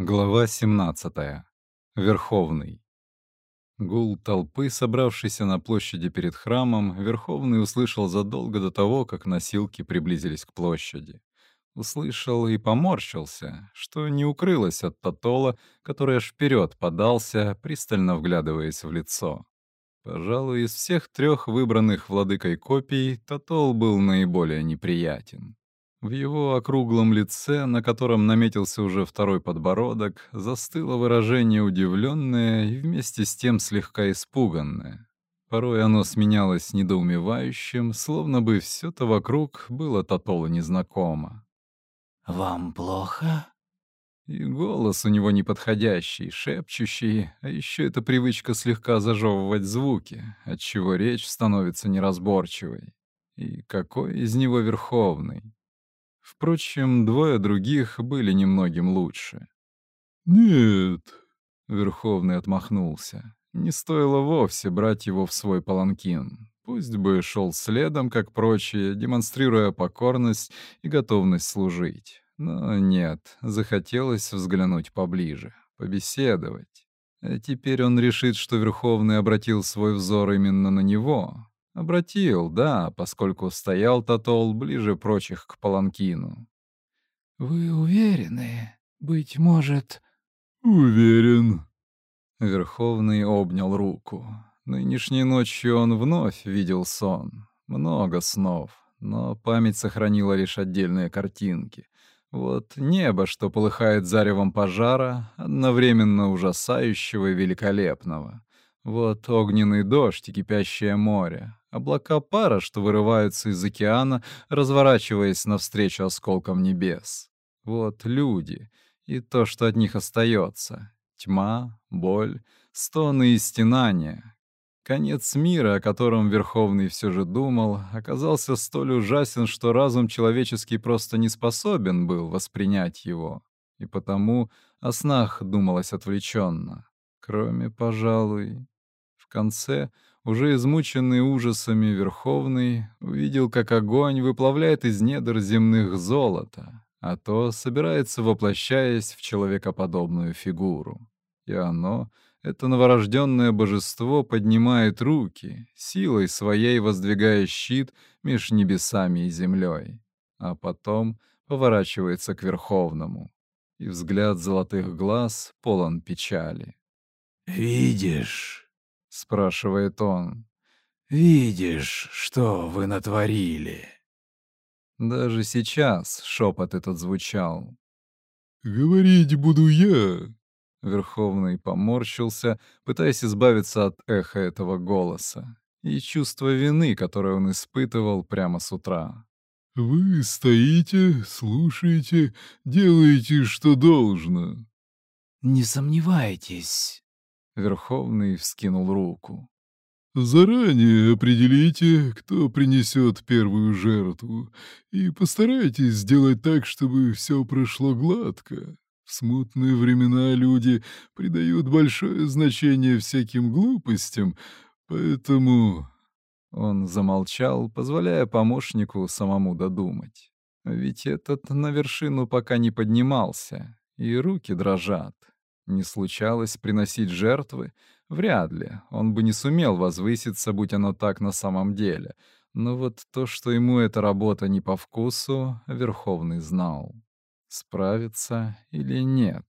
Глава 17. Верховный. Гул толпы, собравшейся на площади перед храмом, Верховный услышал задолго до того, как носилки приблизились к площади. Услышал и поморщился, что не укрылось от Татола, который аж вперед подался, пристально вглядываясь в лицо. Пожалуй, из всех трех выбранных владыкой копий Татол был наиболее неприятен. В его округлом лице, на котором наметился уже второй подбородок, застыло выражение удивленное и вместе с тем слегка испуганное. Порой оно сменялось недоумевающим, словно бы все то вокруг было Татолу незнакомо. «Вам плохо?» И голос у него неподходящий, шепчущий, а еще эта привычка слегка зажевывать звуки, отчего речь становится неразборчивой. И какой из него верховный? Впрочем, двое других были немногим лучше. «Нет», — Верховный отмахнулся, — «не стоило вовсе брать его в свой паланкин. Пусть бы шел следом, как прочие, демонстрируя покорность и готовность служить. Но нет, захотелось взглянуть поближе, побеседовать. А теперь он решит, что Верховный обратил свой взор именно на него, Обратил, да, поскольку стоял Татол ближе прочих к Паланкину. «Вы уверены? Быть может...» «Уверен». Верховный обнял руку. Нынешней ночью он вновь видел сон. Много снов, но память сохранила лишь отдельные картинки. Вот небо, что полыхает заревом пожара, одновременно ужасающего и великолепного. Вот огненный дождь и кипящее море, облака пара, что вырываются из океана, разворачиваясь навстречу осколкам небес. Вот люди и то, что от них остается. Тьма, боль, стоны и стенания. Конец мира, о котором Верховный все же думал, оказался столь ужасен, что разум человеческий просто не способен был воспринять его. И потому о снах думалось отвлеченно. Кроме, пожалуй, в конце — уже измученный ужасами Верховный увидел, как огонь выплавляет из недр земных золото, а то собирается, воплощаясь в человекоподобную фигуру. И оно, это новорожденное божество, поднимает руки, силой своей воздвигая щит меж небесами и землей, а потом поворачивается к Верховному, и взгляд золотых глаз полон печали. «Видишь?» — спрашивает он. «Видишь, что вы натворили?» Даже сейчас шепот этот звучал. «Говорить буду я», — Верховный поморщился, пытаясь избавиться от эха этого голоса и чувства вины, которое он испытывал прямо с утра. «Вы стоите, слушаете, делаете, что должно». «Не сомневайтесь», Верховный вскинул руку. «Заранее определите, кто принесет первую жертву, и постарайтесь сделать так, чтобы все прошло гладко. В смутные времена люди придают большое значение всяким глупостям, поэтому...» Он замолчал, позволяя помощнику самому додумать. Ведь этот на вершину пока не поднимался, и руки дрожат. Не случалось приносить жертвы? Вряд ли. Он бы не сумел возвыситься, будь оно так на самом деле. Но вот то, что ему эта работа не по вкусу, Верховный знал. Справится или нет?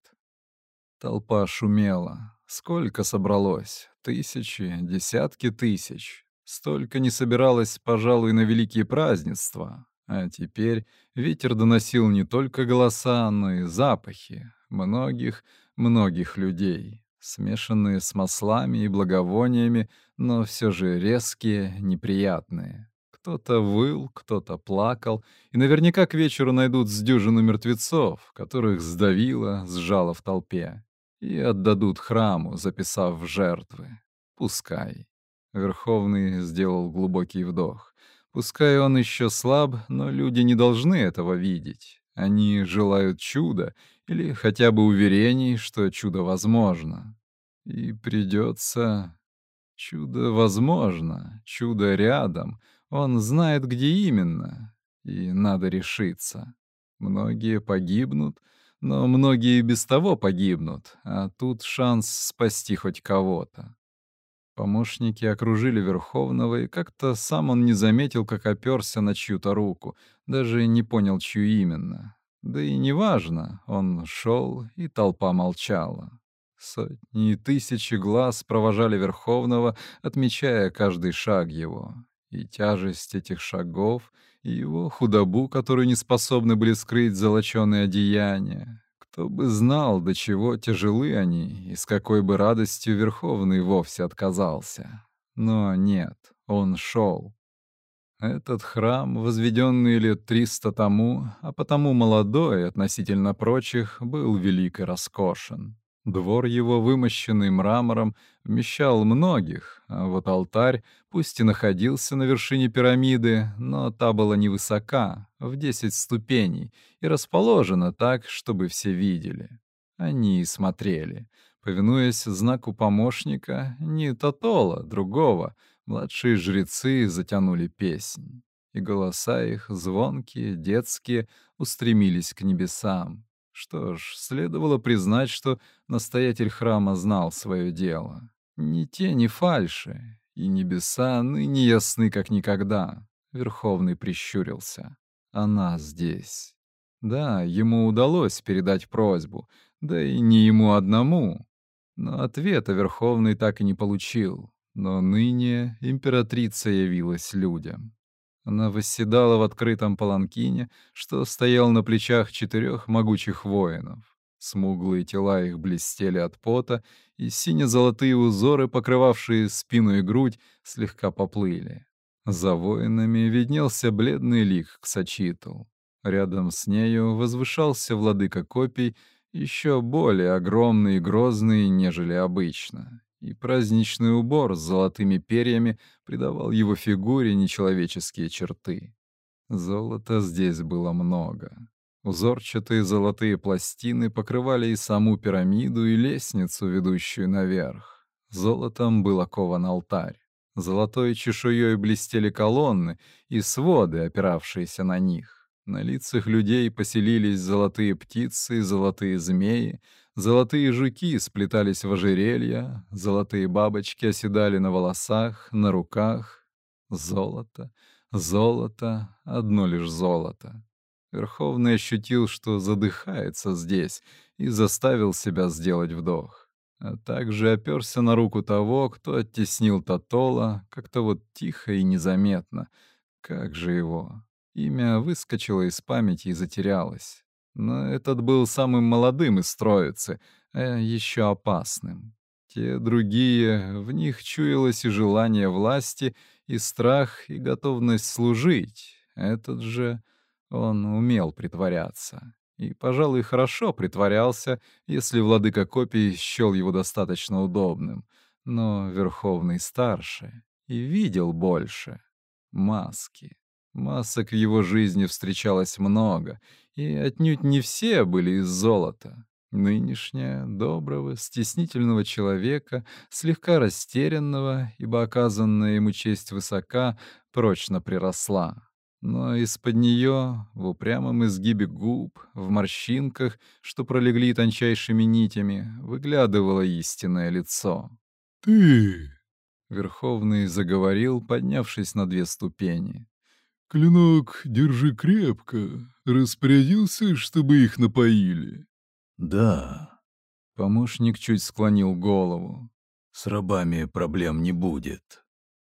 Толпа шумела. Сколько собралось? Тысячи, десятки тысяч. Столько не собиралось, пожалуй, на великие празднества. А теперь ветер доносил не только голоса, но и запахи. Многих, многих людей, смешанные с маслами и благовониями, но все же резкие, неприятные. Кто-то выл, кто-то плакал, и наверняка к вечеру найдут с дюжину мертвецов, которых сдавило, сжало в толпе, и отдадут храму, записав в жертвы. Пускай. Верховный сделал глубокий вдох. Пускай он еще слаб, но люди не должны этого видеть. Они желают чуда или хотя бы уверений, что чудо возможно. И придется... Чудо возможно, чудо рядом. Он знает, где именно. И надо решиться. Многие погибнут, но многие и без того погибнут, а тут шанс спасти хоть кого-то. Помощники окружили Верховного, и как-то сам он не заметил, как оперся на чью-то руку, даже не понял, чью именно. Да и неважно, он шел, и толпа молчала. Сотни и тысячи глаз провожали Верховного, отмечая каждый шаг его. И тяжесть этих шагов, и его худобу, которую не способны были скрыть золоченые одеяния. Кто бы знал, до чего тяжелы они, и с какой бы радостью Верховный вовсе отказался. Но нет, он шел. Этот храм, возведенный лет триста тому, а потому молодой относительно прочих, был велик и роскошен. Двор его, вымощенный мрамором, вмещал многих, а вот алтарь, пусть и находился на вершине пирамиды, но та была невысока, в десять ступеней, и расположена так, чтобы все видели. Они и смотрели. Повинуясь знаку помощника, не Татола, другого, младшие жрецы затянули песнь, и голоса их, звонкие, детские, устремились к небесам. Что ж, следовало признать, что настоятель храма знал свое дело. Ни те, ни фальши, и небеса ныне ясны, как никогда. Верховный прищурился. Она здесь. Да, ему удалось передать просьбу, да и не ему одному. Но ответа Верховный так и не получил. Но ныне императрица явилась людям. Она восседала в открытом паланкине, что стоял на плечах четырех могучих воинов. Смуглые тела их блестели от пота, и сине-золотые узоры, покрывавшие спину и грудь, слегка поплыли. За воинами виднелся бледный лик Ксачитл. Рядом с нею возвышался владыка копий, еще более огромный и грозный, нежели обычно и праздничный убор с золотыми перьями придавал его фигуре нечеловеческие черты. Золота здесь было много. Узорчатые золотые пластины покрывали и саму пирамиду, и лестницу, ведущую наверх. Золотом был окован алтарь. Золотой чешуей блестели колонны и своды, опиравшиеся на них. На лицах людей поселились золотые птицы, золотые змеи, Золотые жуки сплетались в ожерелья, золотые бабочки оседали на волосах, на руках. Золото, золото, одно лишь золото. Верховный ощутил, что задыхается здесь, и заставил себя сделать вдох. А также оперся на руку того, кто оттеснил Татола, как-то вот тихо и незаметно. Как же его? Имя выскочило из памяти и затерялось. Но этот был самым молодым из троицы, а еще опасным. Те другие, в них чуялось и желание власти, и страх, и готовность служить. Этот же, он умел притворяться. И, пожалуй, хорошо притворялся, если владыка копий счел его достаточно удобным. Но Верховный старше и видел больше. Маски. Масок в его жизни встречалось много, и отнюдь не все были из золота. Нынешняя, доброго, стеснительного человека, слегка растерянного, ибо оказанная ему честь высока, прочно приросла. Но из-под нее, в упрямом изгибе губ, в морщинках, что пролегли тончайшими нитями, выглядывало истинное лицо. «Ты!» — Верховный заговорил, поднявшись на две ступени. «Клинок держи крепко. Распорядился, чтобы их напоили?» «Да». Помощник чуть склонил голову. «С рабами проблем не будет».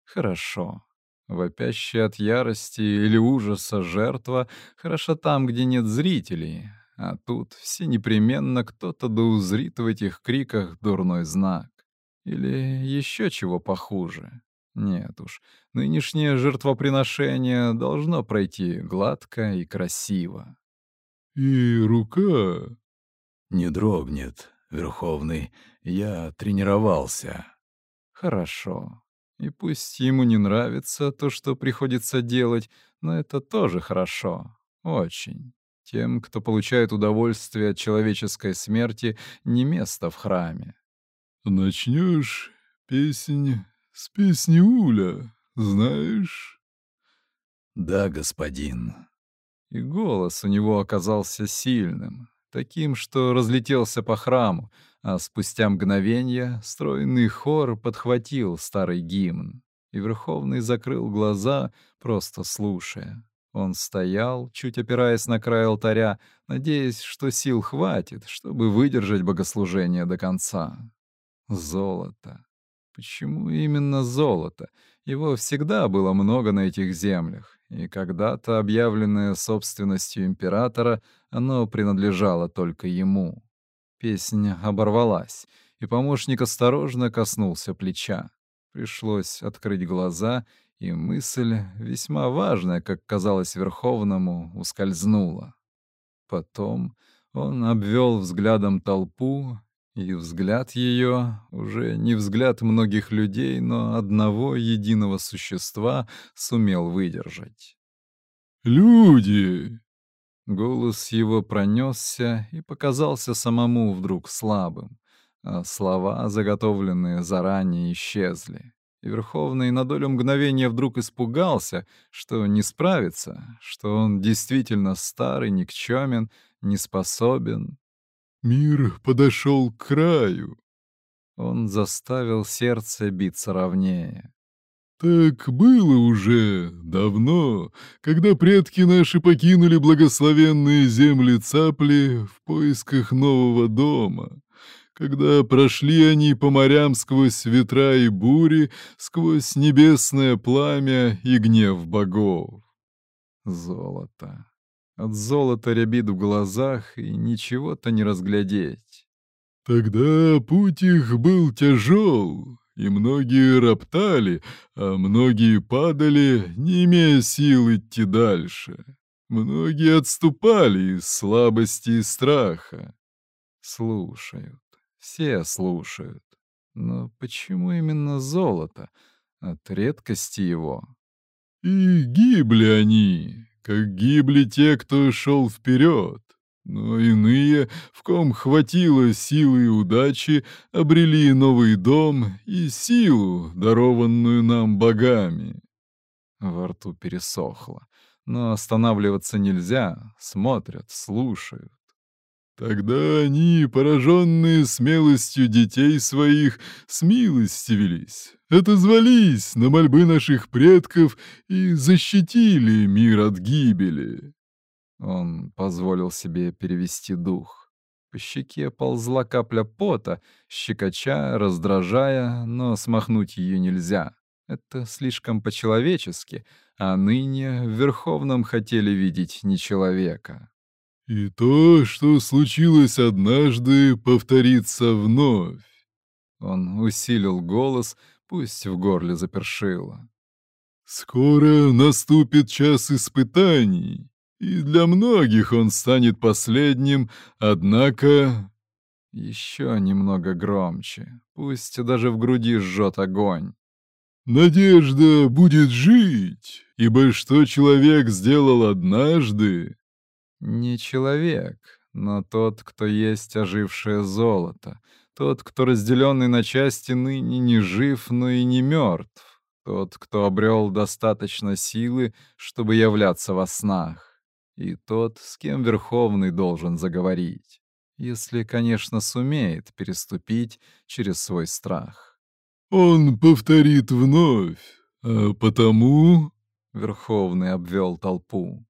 «Хорошо. Вопящая от ярости или ужаса жертва хороша там, где нет зрителей, а тут все непременно кто-то да узрит в этих криках дурной знак. Или еще чего похуже. Нет уж, нынешнее жертвоприношение должно пройти гладко и красиво. «И рука...» «Не дрогнет, Верховный. Я тренировался». «Хорошо. И пусть ему не нравится то, что приходится делать, но это тоже хорошо. Очень. Тем, кто получает удовольствие от человеческой смерти, не место в храме». «Начнешь песнь с песни Уля, знаешь?» «Да, господин». И голос у него оказался сильным. таким, что разлетелся по храму, а спустя мгновение стройный хор подхватил старый гимн, и Верховный закрыл глаза, просто слушая. Он стоял, чуть опираясь на край алтаря, надеясь, что сил хватит, чтобы выдержать богослужение до конца. Золото. Почему именно золото? Его всегда было много на этих землях, и когда-то, объявленное собственностью императора, оно принадлежало только ему. Песня оборвалась, и помощник осторожно коснулся плеча. Пришлось открыть глаза, и мысль, весьма важная, как казалось Верховному, ускользнула. Потом он обвел взглядом толпу и взгляд ее, уже не взгляд многих людей, но одного единого существа, сумел выдержать. «Люди!» Голос его пронесся и показался самому вдруг слабым, а слова, заготовленные заранее, исчезли. И Верховный на долю мгновения вдруг испугался, что не справится, что он действительно старый, никчемен, не способен, Мир подошел к краю. Он заставил сердце биться ровнее. Так было уже давно, когда предки наши покинули благословенные земли Цапли в поисках нового дома, когда прошли они по морям сквозь ветра и бури, сквозь небесное пламя и гнев богов. Золото. От золота рябит в глазах, и ничего-то не разглядеть. Тогда путь их был тяжел, и многие роптали, а многие падали, не имея сил идти дальше. Многие отступали из слабости и страха. Слушают, все слушают. Но почему именно золото? От редкости его. И гибли они, как гибли те, кто шел вперед. Но иные, в ком хватило силы и удачи, обрели новый дом и силу, дарованную нам богами. Во рту пересохло, но останавливаться нельзя, смотрят, слушают. Тогда они, пораженные смелостью детей своих, смилостивились, отозвались на мольбы наших предков и защитили мир от гибели. Он позволил себе перевести дух. По щеке ползла капля пота, щекоча, раздражая, но смахнуть ее нельзя. Это слишком по-человечески, а ныне в Верховном хотели видеть не человека. И то, что случилось однажды, повторится вновь. Он усилил голос, пусть в горле запершило. Скоро наступит час испытаний, и для многих он станет последним, однако... Еще немного громче, пусть даже в груди жжет огонь. Надежда будет жить, ибо что человек сделал однажды, не человек, но тот, кто есть ожившее золото, тот, кто разделенный на части ныне не жив, но и не мертв, тот, кто обрел достаточно силы, чтобы являться во снах, и тот, с кем Верховный должен заговорить, если, конечно, сумеет переступить через свой страх. «Он повторит вновь, а потому...» — Верховный обвел толпу.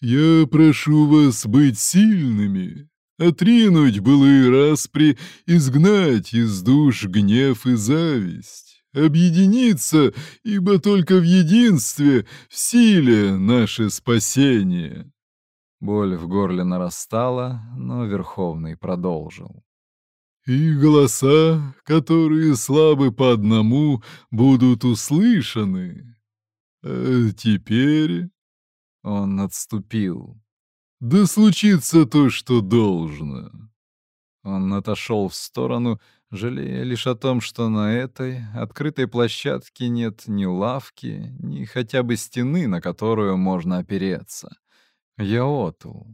«Я прошу вас быть сильными, отринуть былые распри, изгнать из душ гнев и зависть, объединиться, ибо только в единстве, в силе наше спасение». Боль в горле нарастала, но Верховный продолжил. «И голоса, которые слабы по одному, будут услышаны. А теперь...» Он отступил. «Да случится то, что должно». Он отошел в сторону, жалея лишь о том, что на этой открытой площадке нет ни лавки, ни хотя бы стены, на которую можно опереться. Яотл.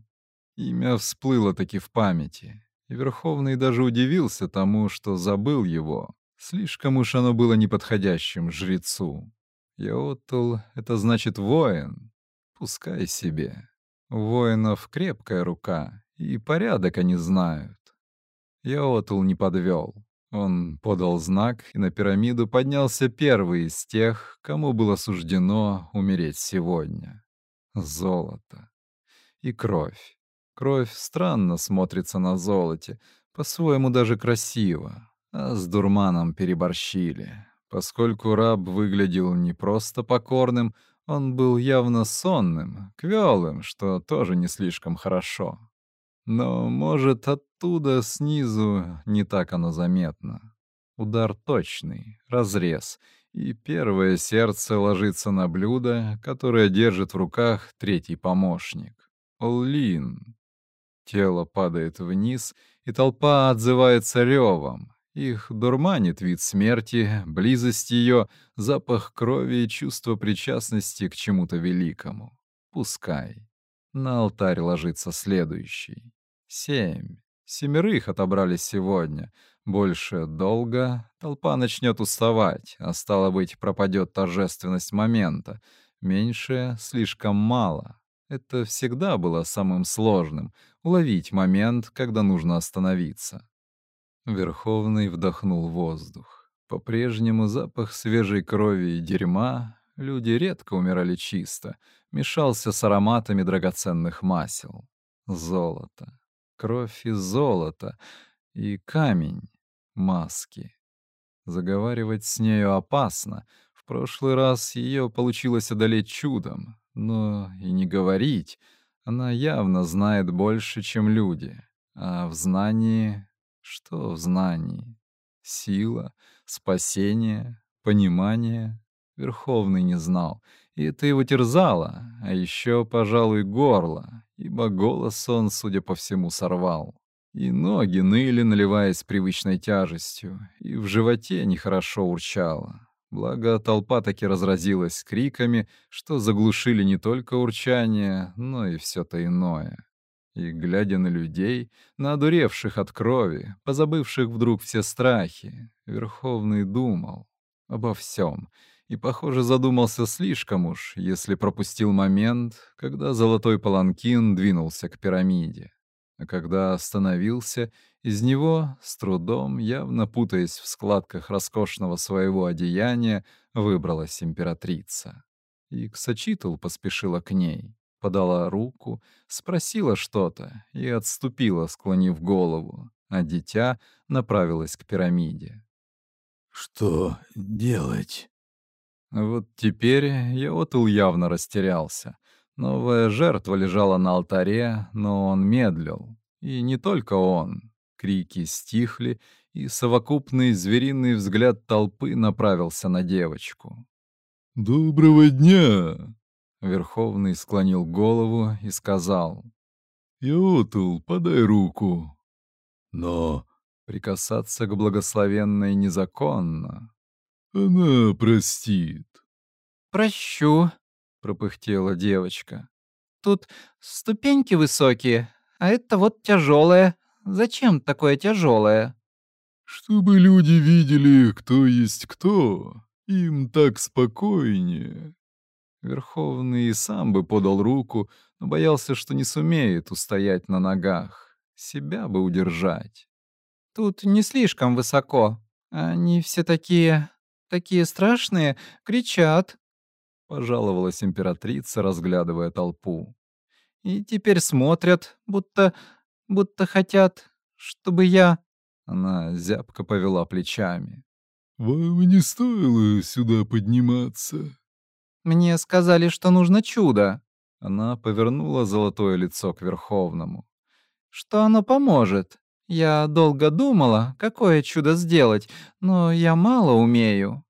Имя всплыло таки в памяти, и Верховный даже удивился тому, что забыл его. Слишком уж оно было неподходящим жрецу. Яотл — это значит воин, Пускай себе. Воинов крепкая рука, И порядок они знают. Яотл не подвел. Он подал знак, и на пирамиду поднялся первый из тех, кому было суждено умереть сегодня. Золото. И кровь. Кровь странно смотрится на золоте, по-своему даже красиво, а с дурманом переборщили. Поскольку раб выглядел не просто покорным, он был явно сонным, квелым, что тоже не слишком хорошо. Но, может, оттуда, снизу, не так оно заметно. Удар точный, разрез, и первое сердце ложится на блюдо, которое держит в руках третий помощник. Оллин. Тело падает вниз, и толпа отзывается ревом. Их дурманит вид смерти, близость ее, запах крови и чувство причастности к чему-то великому. Пускай. На алтарь ложится следующий. Семь. Семерых отобрали сегодня. Больше долго толпа начнет уставать, а стало быть, пропадет торжественность момента. Меньше слишком мало. Это всегда было самым сложным — уловить момент, когда нужно остановиться. Верховный вдохнул воздух. По-прежнему запах свежей крови и дерьма, люди редко умирали чисто, мешался с ароматами драгоценных масел. Золото. Кровь и золото. И камень. Маски. Заговаривать с нею опасно. В прошлый раз ее получилось одолеть чудом. Но и не говорить. Она явно знает больше, чем люди. А в знании что в знании? Сила, спасение, понимание? Верховный не знал, и это его терзало, а еще, пожалуй, горло, ибо голос он, судя по всему, сорвал. И ноги ныли, наливаясь привычной тяжестью, и в животе нехорошо урчало. Благо, толпа таки разразилась криками, что заглушили не только урчание, но и все то иное. И, глядя на людей, на одуревших от крови, позабывших вдруг все страхи, Верховный думал обо всем и, похоже, задумался слишком уж, если пропустил момент, когда золотой паланкин двинулся к пирамиде. А когда остановился, из него, с трудом, явно путаясь в складках роскошного своего одеяния, выбралась императрица. И Ксачитл поспешила к ней подала руку, спросила что-то и отступила, склонив голову, а дитя направилось к пирамиде. «Что делать?» Вот теперь Яотл явно растерялся. Новая жертва лежала на алтаре, но он медлил. И не только он. Крики стихли, и совокупный звериный взгляд толпы направился на девочку. «Доброго дня!» Верховный склонил голову и сказал. «Йотул, подай руку». «Но...» Прикасаться к благословенной незаконно. «Она простит». «Прощу», — пропыхтела девочка. «Тут ступеньки высокие, а это вот тяжелое. Зачем такое тяжелое?» «Чтобы люди видели, кто есть кто. Им так спокойнее». Верховный и сам бы подал руку, но боялся, что не сумеет устоять на ногах. Себя бы удержать. «Тут не слишком высоко. Они все такие... такие страшные, кричат», — пожаловалась императрица, разглядывая толпу. «И теперь смотрят, будто... будто хотят, чтобы я...» Она зябко повела плечами. «Вам не стоило сюда подниматься», мне сказали, что нужно чудо. Она повернула золотое лицо к Верховному. Что оно поможет? Я долго думала, какое чудо сделать, но я мало умею.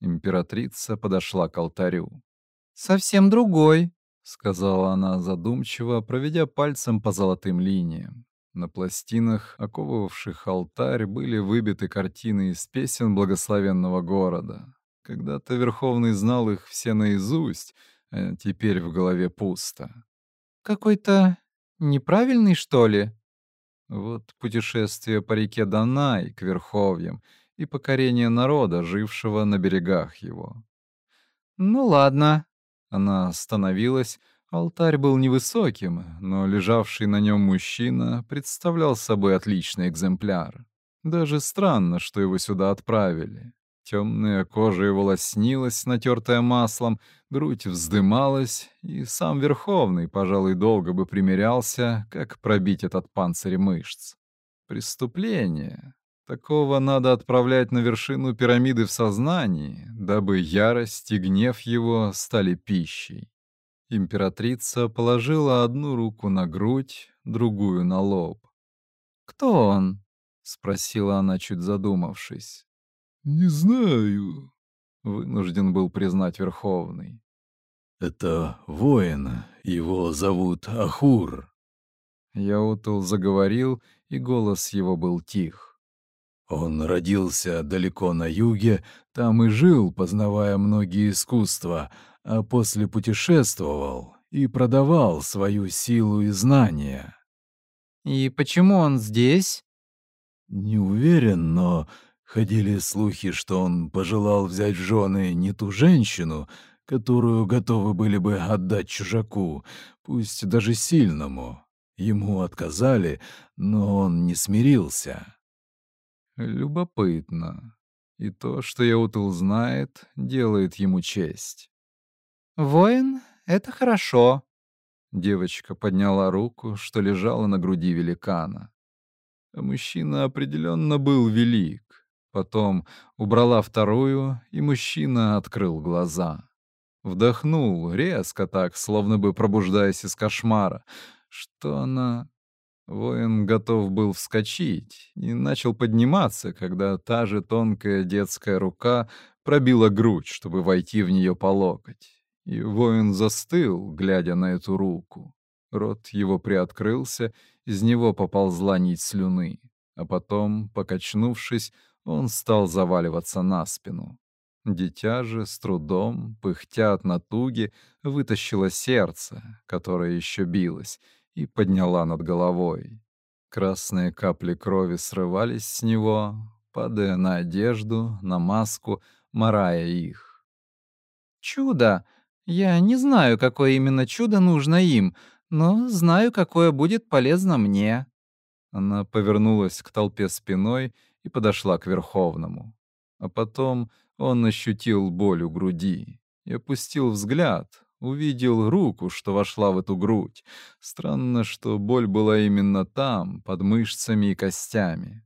Императрица подошла к алтарю. «Совсем другой», — сказала она задумчиво, проведя пальцем по золотым линиям. На пластинах, оковывавших алтарь, были выбиты картины из песен благословенного города. Когда-то Верховный знал их все наизусть, а теперь в голове пусто. «Какой-то неправильный, что ли?» Вот путешествие по реке Данай к Верховьям и покорение народа, жившего на берегах его. «Ну ладно». Она остановилась, Алтарь был невысоким, но лежавший на нем мужчина представлял собой отличный экземпляр. Даже странно, что его сюда отправили. Темная кожа его лоснилась, натертая маслом, грудь вздымалась, и сам Верховный, пожалуй, долго бы примерялся, как пробить этот панцирь мышц. Преступление. Такого надо отправлять на вершину пирамиды в сознании, дабы ярость и гнев его стали пищей. Императрица положила одну руку на грудь, другую на лоб. «Кто он?» — спросила она, чуть задумавшись. «Не знаю», — вынужден был признать Верховный. «Это воин, его зовут Ахур». Яутул заговорил, и голос его был тих. Он родился далеко на юге, там и жил, познавая многие искусства, а после путешествовал и продавал свою силу и знания. «И почему он здесь?» «Не уверен, но ходили слухи, что он пожелал взять в жены не ту женщину, которую готовы были бы отдать чужаку, пусть даже сильному. Ему отказали, но он не смирился». «Любопытно. И то, что Яутул знает, делает ему честь». «Воин — это хорошо». Девочка подняла руку, что лежала на груди великана. А мужчина определенно был велик. Потом убрала вторую, и мужчина открыл глаза. Вдохнул резко так, словно бы пробуждаясь из кошмара. Что она... Воин готов был вскочить и начал подниматься, когда та же тонкая детская рука пробила грудь, чтобы войти в нее по локоть. И воин застыл, глядя на эту руку. Рот его приоткрылся, из него поползла нить слюны. А потом, покачнувшись, он стал заваливаться на спину. Дитя же с трудом, пыхтя от натуги, вытащило сердце, которое еще билось, и подняла над головой. Красные капли крови срывались с него, падая на одежду, на маску, морая их. «Чудо!» Я не знаю, какое именно чудо нужно им, но знаю, какое будет полезно мне». Она повернулась к толпе спиной и подошла к Верховному. А потом он ощутил боль у груди и опустил взгляд, увидел руку, что вошла в эту грудь. Странно, что боль была именно там, под мышцами и костями.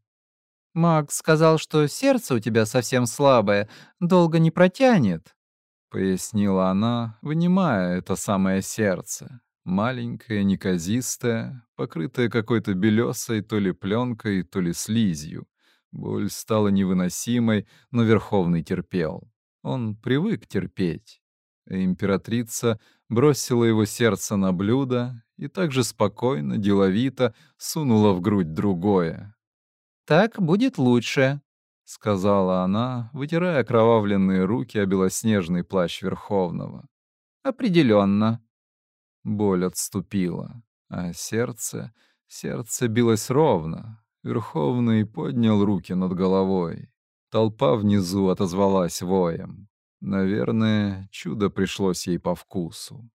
«Макс сказал, что сердце у тебя совсем слабое, долго не протянет», — пояснила она, вынимая это самое сердце. Маленькое, неказистое, покрытое какой-то белесой то ли пленкой, то ли слизью. Боль стала невыносимой, но Верховный терпел. Он привык терпеть. Императрица бросила его сердце на блюдо и также спокойно, деловито сунула в грудь другое. «Так будет лучше», — сказала она, вытирая окровавленные руки о белоснежный плащ Верховного. «Определенно». Боль отступила, а сердце... Сердце билось ровно. Верховный поднял руки над головой. Толпа внизу отозвалась воем. Наверное, чудо пришлось ей по вкусу.